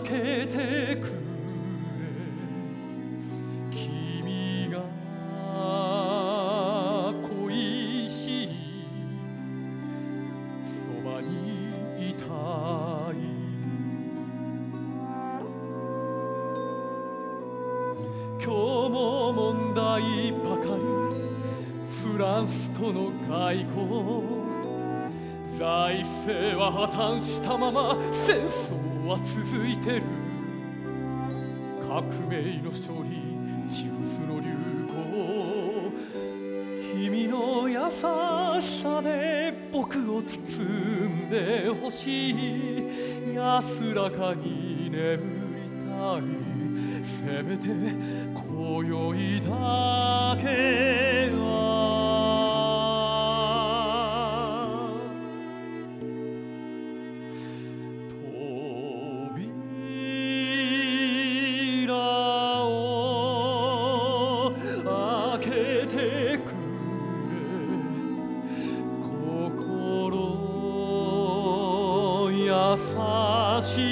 けてくれ君が恋しい。そばにいたい。今日も問題ばかり。フランスとの外交。財政は破綻したまま戦争。は続いてる。革命の勝利チフスの流行。君の優しさで僕を包んでほしい。安らかに眠りたい。せめて今宵だけは。しい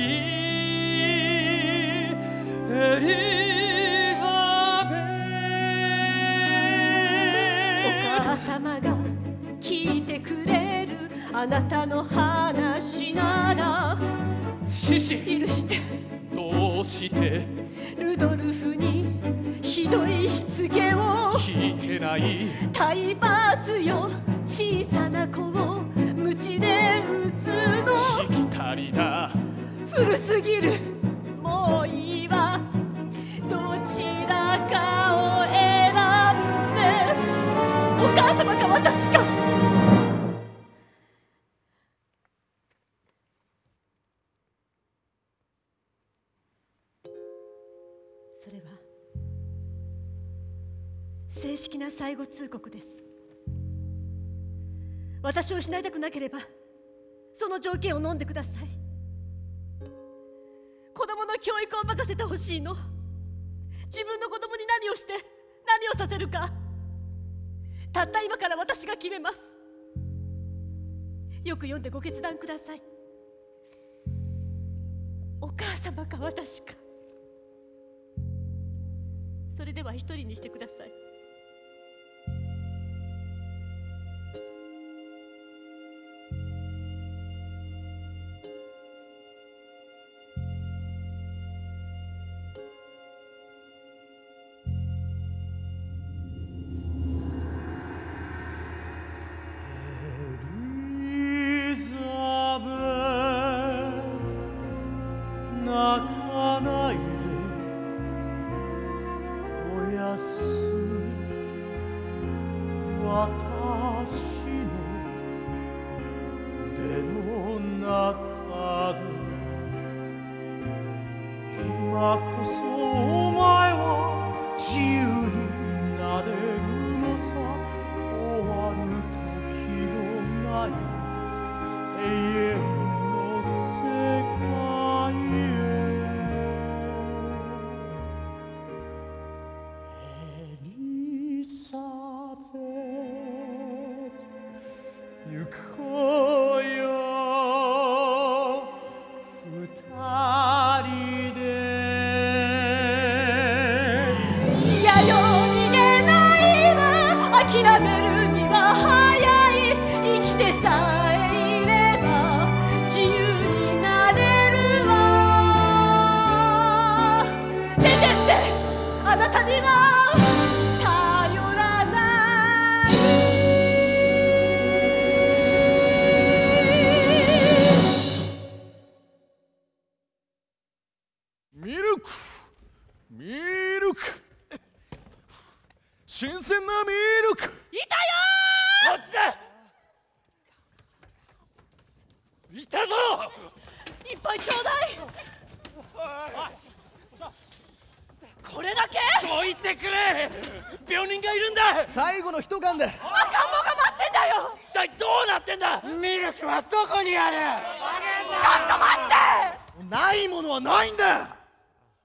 エリザベお母様が聞いてくれるあなたの話なら許してどうして？ルドルフにひどいしつけを。聞いてない。体罰よ。小さな子を鞭で打つ古すぎる。もういいわ。どちらかを選んで。お母様か私か。それは正式な最後通告です。私を失いたくなければその条件を飲んでください。子供の教育を任せてほしいの。自分の子供に何をして何をさせるか。たった今から私が決めます。よく読んでご決断ください。お母様か私か。それでは一人にしてください。泣かないで。おやす私の腕の中で。今こそお前は自由になれるのさ。終わる時のない。永遠行こうよ。二人で。いやよ逃げないわ。諦めルク。新鮮なミルク。いたよこっちだ。いたぞ！ーいっぱいちょうだい。これだけ？どいてくれ！病人がいるんだ！最後の一缶で。赤ん坊が待ってんだよ！一体どうなってんだ？ミルクはどこにある？ちょっと待って！ないものはないんだ